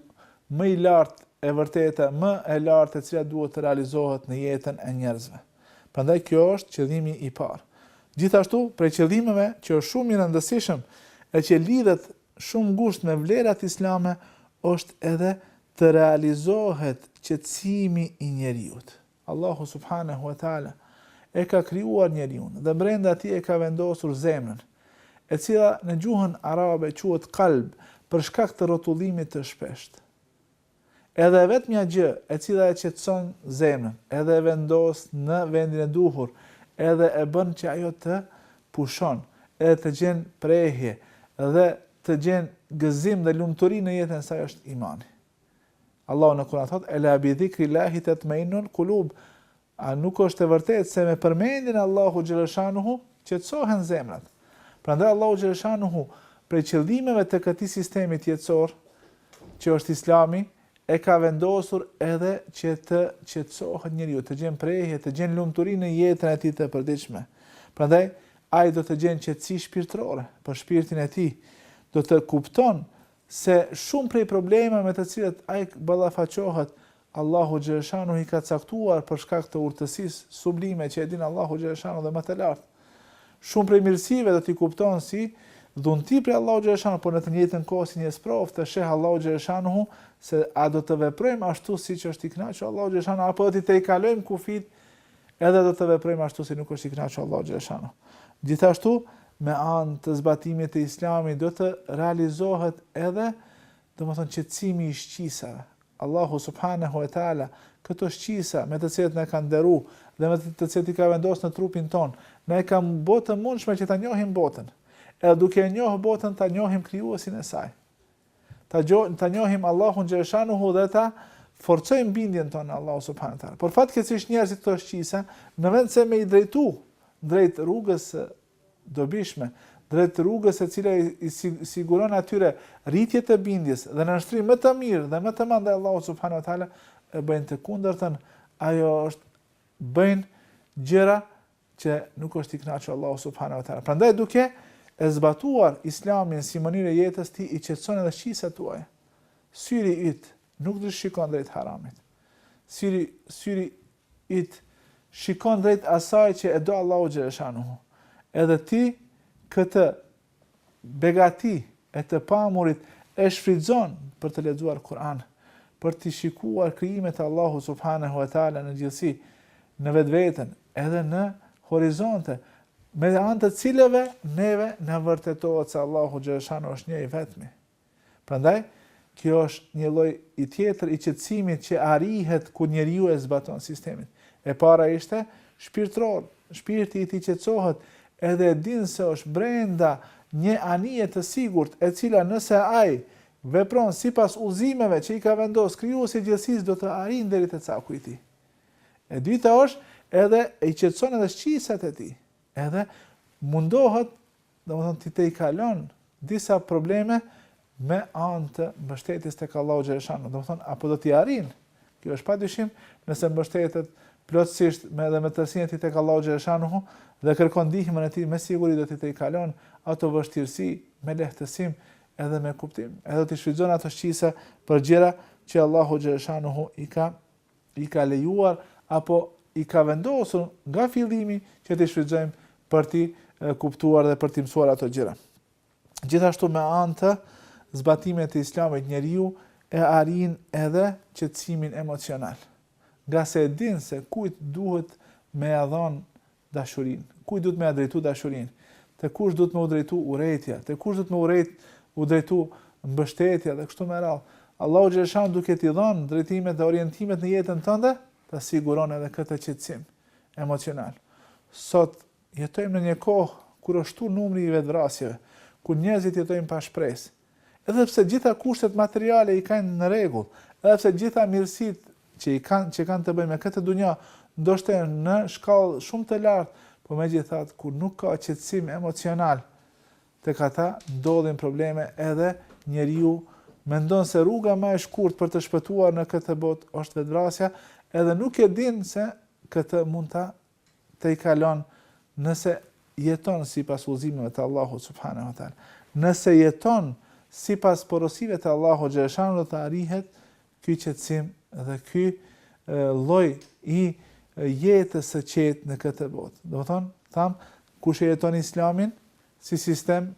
më i lartë e vërtetë më e lartë e cila duhet të realizohet në jetën e njerëzve. Prandaj kjo është qëllimi i parë. Gjithashtu, prej qëllimeve që është shumë i rëndësishëm e që lidhet shumë ngushtë me vlerat islame është edhe të realizohet qetësimi i njeriut. Allahu subhanehu wa ta'ala e ka krijuar njeriun dhe brenda tij e ka vendosur zemrën, e cila në gjuhën arabe quhet kalb për shkak të rrotullimit të shpeshtë. Edhe e vetmja gjë e cila e qetëson zemrën, edhe e vendos në vendin e duhur, edhe e bën që ajo të pushon, edhe të gjen prehje dhe të gjen gëzim dhe lumturi në jetën e saj është imani. Allahu në Kur'an thotë: "Ela bi zikrillahi tatma'innul qulub." A nuk është e vërtetë se me përmendjen e Allahu xhaleshanuhu qetësohen zemrat? Prandaj Allahu xhaleshanuhu prej qëllimeve të këtij sistemit jetësor, që është Islami, e ka vendosur edhe që të qetësohet njeriu, të gjen prehje, të gjen lumturi në jetën e tij të përditshme. Prandaj ai do të gjen qetësi shpirtërore për shpirtin e tij, do të kupton se shumë prej problemeve me të cilat ai ballafaqohet, Allahu xhaleshanuhu i ka caktuar për shkak të urtësisë sublime që e din Allahu xhaleshanuhu dhe më të lartë. Shumë prej mirësive do t'i kupton si dhunti prej Allahu xhaleshanuhu, por në të njëjtën kohë si një sprovë të sheh Allahu xhaleshanuhu se a do të veprojmë ashtu siç është i kënaqur Allahu xhaleshanuhu apo do t'i tejkalojmë kufijtë Edhe do të veprojmë ashtu si nuk është i kënaqur Allahu xhaleshanuhu. Gjithashtu, me anë të zbatimit të Islamit do të realizohet edhe domethënë qetësimi i shqisave. Allahu subhanahu wa taala këto shqisa me të cilat na ka nderu dhe me të cilat i ka vendosur në trupin tonë, na e ka bë të mundshme që ta njohim botën. Edhe duke e njoh botën ta njohim krijuesin e saj. Ta njohim Allahun xhaleshanuhu dhe ta forcojmë bindjen tonë në Allahu subhanahu teala. Por fatkeqësisht njerëzit këto shqisa, në vend se me i drejtu drejt rrugës së dobishme, drejt rrugës e cila i siguron atyre rritje të bindjes dhe nënshtrim më të mirë dhe më të madh ndaj Allahut subhanahu teala, e bëjnë të kundërtën, ajo është bëjnë gjëra që nuk është i kënaqur Allahu subhanahu wa taala. Prandaj duke e zbatuar Islamin si mënyrë e jetës ti i qetëson edhe shqisat tuaja. Syri yt nuk do të shikon drejt haramit. Syri syri yt shikon drejt asaj që e do Allahu xhaleshanu. Edhe ti këtë Begati e të pamurit e shfrytëzon për të lexuar Kur'an, për të shikuar krijimet e Allahut subhanehu ve teala në gjithësi, në vetveten, edhe në horizonte, me anë të cilëve neve na vërtetohet se Allahu xhaleshanu është një i vetmi. Prandaj, kjo është një lloj i tjetër i qetësimit që arrihet kur njeriu e zbaton sistemin. E para ishte shpirtëror, shpirti i tij qetësohet edhe e din se është brenda një anije të sigurt, e cila nëse ai vepron sipas udhëzimeve që i ka vendosë Krijuesi i gjithësisë do të arrijnë deri te caku i tij. E dyta është edhe i qetëson edhe shqisat e tij, edhe mundohet Domethënë t'i tejkalon disa probleme me anë të mbështetjes tek Allahu xhaleshanu. Domethënë apo do t'i arrin? Kjo është padyshim nëse mbështetet plotësisht me edhe me tërësinë e tij tek Allahu xhaleshanu dhe kërkon ndihmën e tij me siguri do t'i tejkalon ato vështirësi me lehtësim edhe me kuptim. Edhe do t'i shfrytëzon ato shqisa për gjëra që Allahu xhaleshanu i ka I ka lejuar apo i ka vendosur nga fillimi që t'i shfrytëzojmë për t'i kuptuar dhe për t'i mësuar ato gjëra. Gjithashtu me anë të zbatimit të Islamit njeriu e arrin edhe qetësimin emocional. Nga se e din se kujt duhet me ia dhon dashurinë? Kujt duhet me ja drejtu dashurinë? Te kush duhet me u drejtu urrejtja? Te kush duhet me urrejt, u drejtu mbështetja dhe kështu me radhë? Allahu xheleshanu duke t'i dhanë drejtimet dhe orientimet në jetën tënde, ta siguron edhe këtë qetësim emocional. Sot jetojmë në një kohë kur është shtu numri i vetëvrasjeve, kur njerëzit jetojmë pa shpresë, Edhe pse gjitha kushtet materiale i kanë në rregull, edhe pse gjitha mirësitë që i kanë që kanë të bëjnë me këtë dunja ndoshta janë në shkallë shumë të lartë, po megjithatë kur nuk ka qetësim emocional tek ata, ndodhin probleme edhe njeriu mendon se rruga më e shkurtë për të shpëtuar në këtë botë është vetëvrasja edhe nuk e dinë se këtë mund ta tejkalon nëse jeton sipas udhëzimeve të Allahut subhanehu ve teala. Nëse jeton sipas porosive të Allahut xheleshanu do të arrihet ky qetësim dhe ky lloj i jetës së qetë në këtë botë. Domethanë, tham, kush jeton Islamin si sistem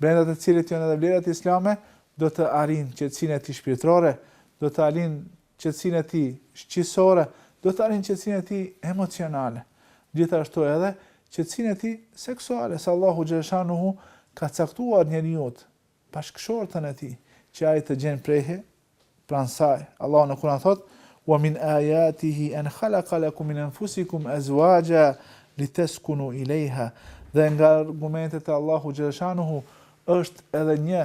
brenda të cilit janë edhe vlerat islame, do të arrijnë qetësinë e tij shpirtërore, do të arrijnë qetësinë e tij shqisore, do të arrijnë qetësinë e tij emocionale, gjithashtu edhe qetësinë e tij seksuale, se Allahu xheleshanuhu ka caktuar njeriut, bashkëshorten e tij, që ai të gjen prehje pranë saj, Allahu në Kur'an thotë, Wa min ayatihi an khalaqa lakum min anfusikum azwaja litaskunu ilayha, dhe nga argumentet e Allahu xheleshanuhu është edhe një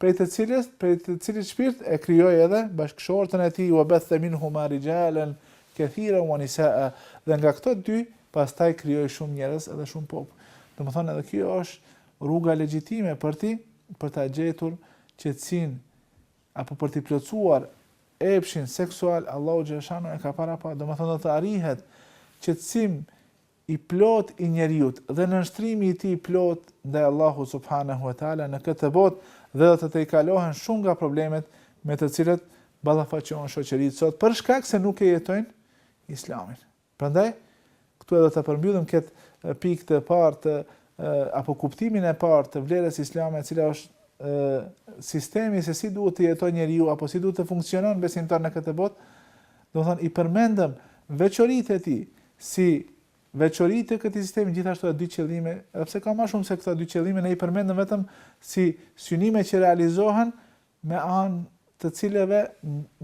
prej të cilës, prej të cilit shpirt e krijoi edhe bashkëshorten e tij, wabethe minhuma rijalen kathiran wa nisaa, dhe nga këto dy pastaj krijoi shumë njerëz edhe shumë popull. Domethënë edhe kjo është rruga legjitime për t'i, për ta gjetur qetësinë apo për të plotësuar epshin seksual, Allahu xheleshanu e ka parapa, domethënë do të arrihet qetësim i plotë i njeriut dhe nënshtrimi i tij i plotë ndaj Allahut subhanehu ve teala në këtë botë dhe do të tejkalohen shumë nga problemet me të cilët ballafaqohen shoqëritë sot për shkak se nuk e jetojnë Islamin. Prandaj këtu edhe të përmbyllim këtë pikë të parë të apo kuptimin e parë të vlerës islame e cila është sistemi se si duhet të jetojë njeriu apo si duhet të funksionon besimtari në këtë botë, domethanë i përmendëm veçoritë e tij, Si veçori të këtij sistemi gjithashtu ka dy qëllime, edhe pse ka më shumë se këto dy qëllime, ne i përmendëm vetëm si synime që realizohen me anë të cileve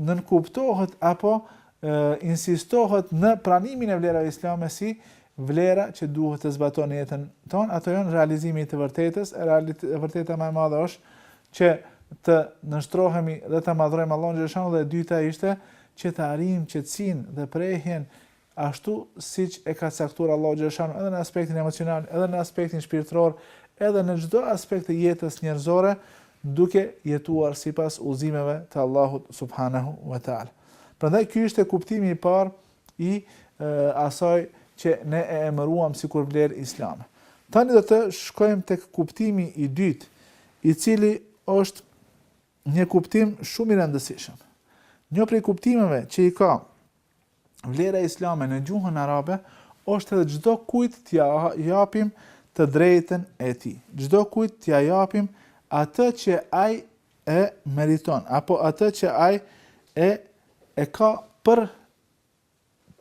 nënkuptohet apo insistohet në pranimin e vlerave islame si vlera që duhet të zbatohen në jetën tonë, ato janë realizimi i të vërtetës, e realit, e vërteta më e madhe është që të nënshtrohemi dhe të madhrojmë Allahun xheleshanu dhe e dyta ishte që të arrijmë qetësinë dhe prehjen ashtu siç e ka caktuar Allahu xhaleshanu edhe në aspektin emocional, edhe në aspektin shpirtëror, edhe në çdo aspekt të jetës njerëzore, duke jetuar sipas udhëzimeve të Allahut subhanahu wa taala. Prandaj ky ishte kuptimi i parë i asaj që ne e emëruam si kur vlerë islame. Tani dhe të shkojmë të kuptimi i dytë, i cili është një kuptim shumë i rëndësishëm. Një prej kuptimeve që i ka vlera islame në gjuhën arabe është edhe çdo kujt t'ja japim të drejtën e tij, çdo kujt t'ja japim atë që ai e meriton apo atë që ai e e ka për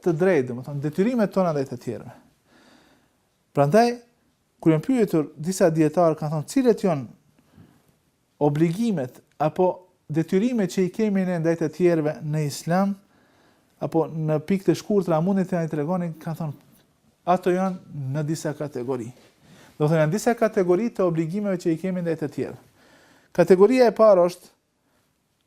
të drejtë, domethënë detyrimet tona ndaj të tjerëve. Prandaj kur janë pyetur disa dijetarë kanë thënë cilët janë Obligimet apo detyrimet që i kemi ne ndaj të tjerëve në Islam apo në pikë të shkurtra a mundni të na i tregoni kanë thonë ato janë në disa kategori. Domethënë janë disa kategori të obligimeve që i kemi ndaj të tjerëve. Kategoria e parë është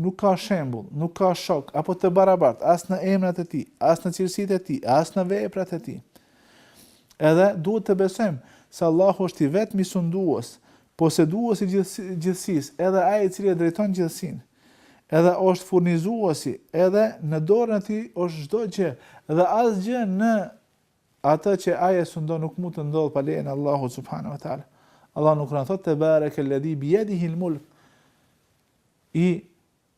Nuk ka shembull, nuk ka shok apo të barabartë as në emrat e tij, as në cilësitë e tij, as në veprat e tij. Edhe duhet të besojmë se Allahu është i vetmi sundues, posedues i gjithësisë, edhe ai i cili e drejton gjithësinë. Edhe është furnizuesi, edhe në dorën e tij është çdo gjë dhe asgjë në atë që ai e sundon nuk mund të ndodhë pa lejen e Allahut subhanahu wa taala. Allahu na thotë tebareke ledhi bi yadihi al-mulk. I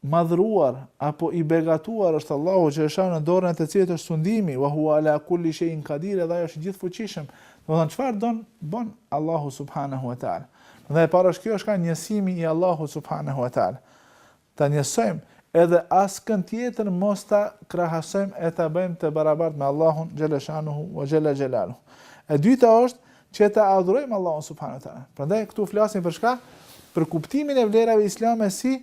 madhëruar apo i begatuar është Allahu xhaleshanu në dorën e të cilit është sundimi, wa huwa ala kulli shay'in qadir, edhe ai është i gjithëfuqishëm. Domethënë çfarë don, bën Allahu subhanahu wa taala. Dhe e para është kjo është çka njësimi i Allahut subhanahu wa taala. Ta njësojmë edhe askën tjetër mos ta krahasojmë e ta bëjmë të barabartë me Allahun xhaleshanuhu wa xhala xhelalu. E dyta është Që ta adhurojmë Allahun subhanahu wa taala. Prandaj këtu flasim për çka? Për kuptimin e vlerave islame si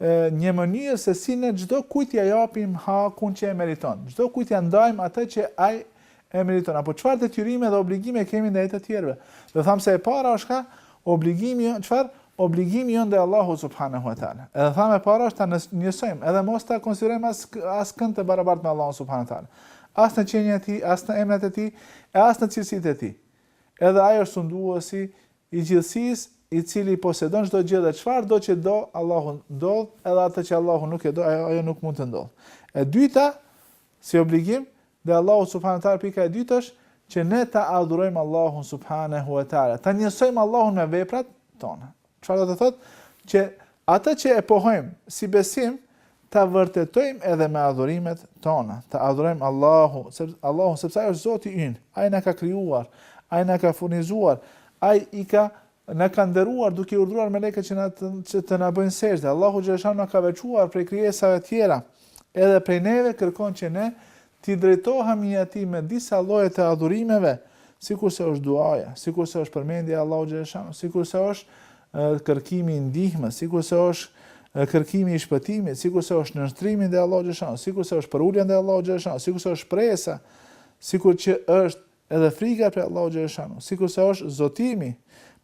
një mënyrë se si ne çdo kujt t'ia japim hakun që e meriton. Çdo kujt t'ia ndajmë atë që ai e meriton. Apo çfarë detyrime dhe obligime kemi ndaj të tjerëve? Dhe thamë se e para është çka obligimi çfarë? Obligimi jonë ndaj Allahut subhanehu ve teala, edhe thamë e para është ta njësojmë, edhe mos ta konsiderojmë as askënd të barabartë me Allahun subhanehu ve teala. As në qenien e tij, as në emrat e tij, e as në cilësitë e tij. Edhe ai është sunduesi i gjithësisë, i cili posedon çdo gjë dhe çfarëdo që do, Allahu ndodh, edhe atë që Allahu nuk e do, ajo nuk mund të ndodhë. E dyta, Si obligim ndaj Allahut subhanahu wa taala pika e dytë është që ne ta adhurojmë Allahun subhanahu wa taala, ta njësojmë Allahun me veprat tona. Çfarë do të thotë që atë që e pohojmë si besim ta vërtetojmë edhe me adhurimet tona, ta adhurojmë Allahun, sepse Allahu sepse ai është Zoti ynë, ai na ka krijuar, ai na ka furnizuar, ai i ka Na ka nderuar duke i urdhëruar melekët që na që të na bëjnë sexhde. Allahu xhaleshanu na ka veçuar prej krijesave tjera. Edhe prej neve kërkon që ne t'i drejtohemi Atij me disa lloje të adhurimeve, sikurse është duaja, sikurse është përmendja e Allahu xhaleshanu, sikurse është kërkimi i ndihmës, sikurse është kërkimi i shpëtimit, sikurse është nënshtrimi ndaj Allahu xhaleshanu, sikurse është përulja ndaj Allahu xhaleshanu, sikurse është shpresa, sikurse është Edhe frika prej Allahut xhaleshanu, sikurse është zotimi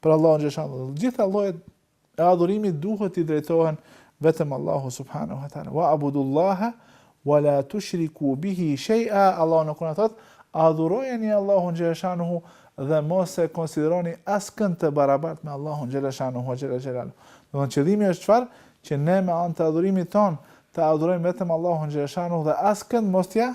për Allahun xhaleshanu. Të gjitha llojet e adhurimit duhet t'i drejtohen vetëm Allahu subhanahu wa taala. Wa abudullaha wa la tushriku bihi shay'a. Allahu në Kuran thot, adhurojeni Allahun xhaleshanu dhe mos e konsideroni askënd të barabart me Allahun xhaleshanu xhele xhelaluhu. Do të thonë qëllimi është çfarë? Që ne me anë të adhurimit ton të adhurojmë vetëm Allahun xhaleshanu dhe askënd mos t'ia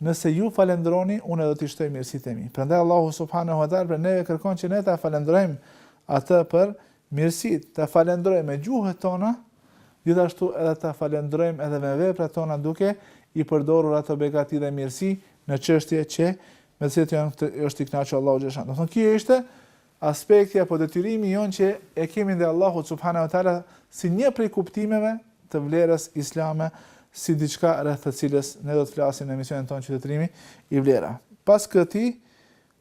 Nëse ju falënderoni, unë do t'i shtoj mirësitë e mia. Prandaj Allahu subhanehu ve teala prej neve kërkon që ne ta falënderojmë Atë për mirësitë, ta falënderojmë me gjuhët tona, gjithashtu edhe ta falënderojmë edhe me veprat tona duke i përdorur ato begati dhe mirësi në çështje që me të cilat janë është i kënaqur Allahu xhashan. Do thonë kjo ishte Aspekti apo detyrimi jonë që e kemi ndaj Allahut subhane ve teala si një prej kuptimeve të vlerës islame si diçka rreth të cilës ne do të flasim në emisionin tonë Qytetërim e vlera. Pas këtij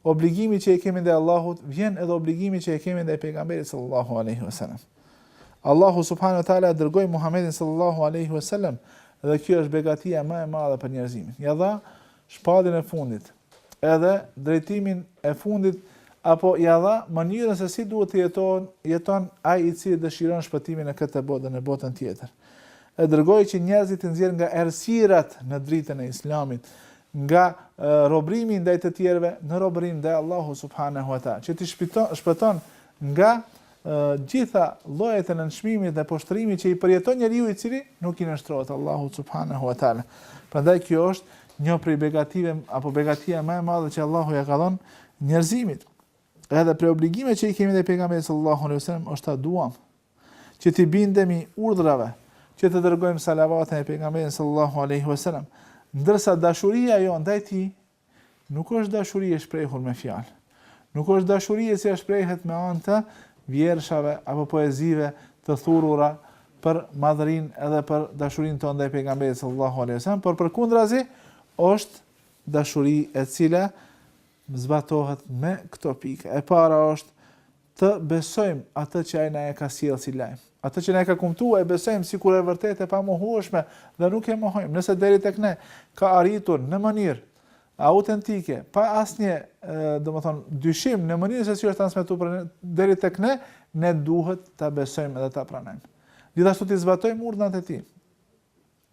obligimi që e kemi ndaj Allahut vjen edhe obligimi që e kemi ndaj pejgamberit sallallahu alaihi wasallam. Allahu subhanahu wa taala dërgoi Muhamedin sallallahu alaihi wasallam dhe kjo është begatia më e madhe për njerëzimin. Ja dha shpalljen e fundit, edhe drejtimin e fundit apo ia dha mënyrën se si duhet të jeton, jeton ai i cili dëshiron shpëtimin në këtë botë dhe në botën tjetër. E dërgoi që njerëzit t'i nxjerrë nga errësirat në dritën e Islamit, nga robërimi ndaj të tjerëve në robërim ndaj Allahu subhanahu wa taala, që t'i shpëton, shpëton Nga gjitha llojet e nënçmimit dhe poshtërimit që i përjeton njeriu i cili nuk i nënshtrohet Allahut subhanehu ve teala. Prandaj kjo është një prej begative apo begatia më e madhe që Allahu ja ka dhënë njerëzimit. Edhe prej obligimeve që i kemi te pejgamberi sallallahu alaihi wasallam është ta duam, që t'i bindemi urdhrave, që të dërgojmë salavate mbi pejgamberin sallallahu alaihi wasallam. Ndërsa dashuria jonë ndaj tij Nuk është dashuri e shprehur me fjalë. Nuk është dashuri e cila shprehet me anë të vjershave apo poezive të thurura për madhërinë edhe për dashurinë tonë ndaj Pejgamberit sallallahu alejhi ve sellem, por përkundrazi është dashuri e cila zbatohet me këto pika. E para është Të besojmë atë që Ai na e ka sjellë si lajm. Atë që na e ka kumtu e besojmë sikur e vërtetë e pamohueshme dhe nuk e mohojmë, nëse deri tek ne ka arritur në mënyrë autentike, pa asnjë, domethënë, dyshim në mënyrën se si është transmetuar deri tek ne, ne duhet ta besojmë dhe ta pranojmë. Gjithashtu t'i zbatojmë urdhnat e Tij.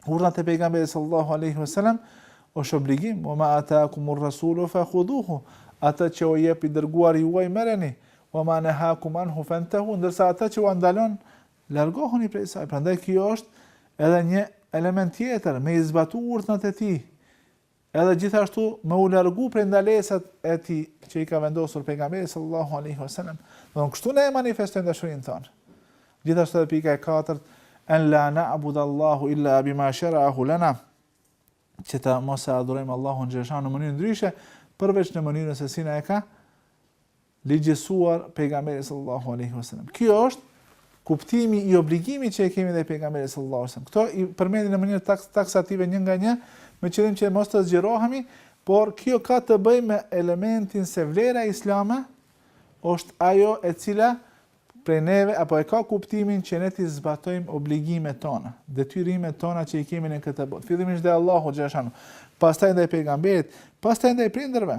Urdhnat e Pejgamberit sallallahu alaihi wasallam është obligim, "Wa ma ataakum ar-rasulu fakhudhuhu", atë që u jep i dërguari juaj merreni, "Wa ma nahakum anhu fantahu", ndërsa atë që u ndalon largohuni prej saj. Prandaj kjo është edhe një element tjetër me i zbatu urdhnat e tij Edhe gjithashtu me u largu prej ndalesat e tij që i ka vendosur pejgamberi sallallahu alaihi wasallam. Don kështu ne e manifestojmë dashurinë tonë. Gjithashtu edhe pika e katërt, en la na'budu Allahu illa bima shara'ahu lana. Që ta mos e adhurojmë Allahun xheleshanuhu në mënyrë ndryshe, përveç në mënyrën se si na e ka ligjësuar pejgamberi sallallahu alaihi wasallam. Ky është kuptimi i obligimit që e kemi ndaj pejgamberit sallallahu alaihi wasallam. Kto i përmendim në mënyrë taks, taksative një nga një, me qëllim që mos të zgjerohemi, por kjo ka të bëjë me elementin se vlera islame është ajo e cila prej neve apo e ka kuptimin që ne të zbatojmë obligimet tona, detyrimet tona që i kemi në këtë botë. Fillimisht ndaj Allahut xheleshanuhu, pastaj ndaj pejgamberit, pastaj ndaj prindërve.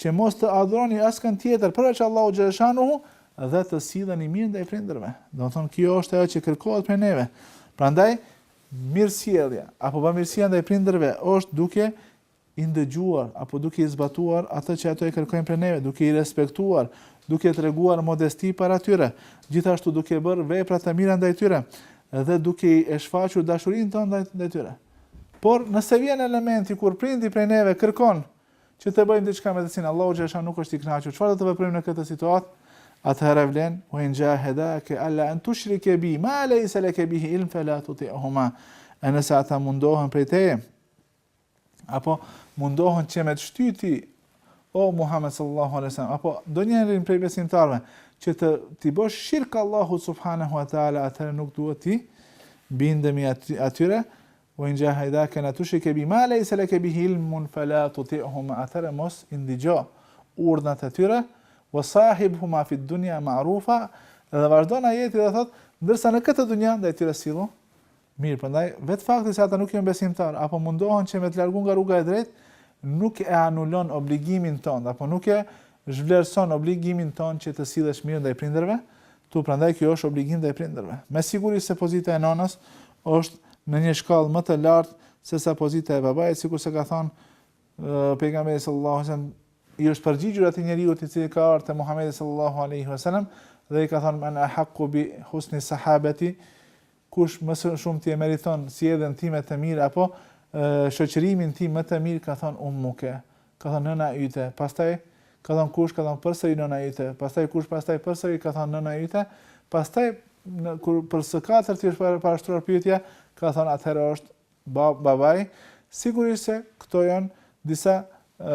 Që mos të adhuroni askënd tjetër përveç Allahut xheleshanuhu dhe të silleni mirë ndaj prindërve. Domethënë kjo është ajo që kërkohet prej neve. Prandaj mirësjellja apo bamirësia ndaj prindërve është duke i ndëgjuar apo duke i zbatuar atë që ato e kërkojnë prej neve, duke i respektuar, duke treguar modesti para tyre, gjithashtu duke bërë vepra të mira ndaj tyre dhe duke i shfaqur dashurinë tonë ndaj ndaj tyre. Por nëse vjen elementi kur prindi prej neve kërkon Që të bëjmë diçka me të cilën Allahu xheleshanuhu nuk është i kënaqur, çfarë do të veprojmë në këtë situatë? Atëherë vlen, "Wa in jahadaka alla an tushrike bi ma laysa laka bihi ilm fala tuti'huma." E nëse ata mundohen prej teje, apo mundohen që me të shtyti, o Muhammed sallallahu alaihi wasallam, apo ndonjërin prej besimtarve, që të t'i bësh shirk Allahut subhanahu wa taala, atëherë nuk duhet t'i bindemi atyre, Wa in jahadaka ala an tushrike bi ma lejse leke bihi ilmun fe la tuti'huma atëherë mos i ndëgjo urdhnat e tyre wa sahibhuma fid-dunja ma'rufa dhe vazhdon ajeti dhe thotë ndërsa në këtë dunja ndaj tyre sillu mirë prandaj vetë fakti se ata nuk janë besimtarë apo mundohen që me të largu nga rruga e drejtë nuk e anulon obligimin tonë apo nuk e zhvlerëson obligimin tonë që të sillesh mirë ndaj prindërve tu prandaj kjo është obligim ndaj prindërve me siguri se pozita e nënës është në një shkallë më të lartë se sa pozita e babait, sikurse ka thënë pejgamberi sallallahu alaihi wasallam, i është përgjigjur atij njeriu i cili ka ardhur te Muhamedi sallallahu alaihi wasallam dhe i ka thënë men ahaqqu bi husni sahabati kush më së shumti e meriton sjelljen time të mirë apo shoqërimin tim më të mirë ka thënë ummuke Ka thënë nëna yte, pastaj, ka thënë kush, ka thënë përsëri nëna yte, pastaj kush, pastaj përsëri ka thënë nëna yte, pastaj në kur për së katërti i është para parashtruar pyetja, ka thënë atëherë është ba, babai. Sigurisht se këto janë disa e,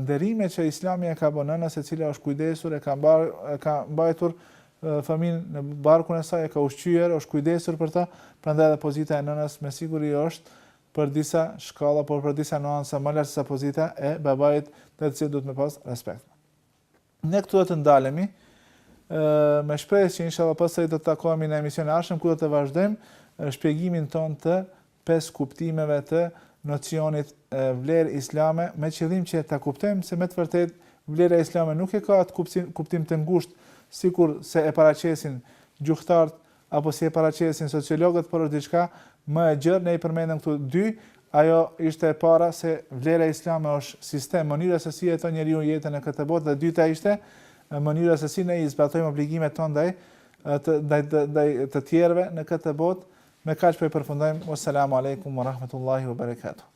nderime që Islami ia ka bën nënës e cila është kujdesur e ka mbar e ka mbajtur fëmin në barkun e saj e ka ushqyer, është kujdesur për të, prandaj edhe pozita e nënës me siguri është për disa shkalla apo për disa nuanca më lart sesa pozita e babait ndaj të cilit duhet me pas respekt. Ne këtu do të ndalemi me shpresë që inshallah pastaj do të takohemi në emisionin e ardhshëm ku do të vazhdojmë shpjegimin tonë të pesë kuptimeve të nocionit vlerë islame me qëllim që ta kuptojmë se me të vërtetë vlera islame nuk e ka atë kuptim të ngushtë sikurse e paraqesin gjuhëtarët apo si e paraqesin sociologët, por është diçka më e gjerë, ne i përmendëm këtu dy, ajo ishte e para se vlera islame është sistem, mënyra se si jeton njeriu jetën në këtë botë dhe e dyta ishte mënyra se si ne i zbatojmë obligimet tona ndaj të ndaj të, ndaj të tjerëve në këtë botë. Me kaq po e përfundojmë. Wassalamu alaikum wa rahmatullahi wa barakatuh.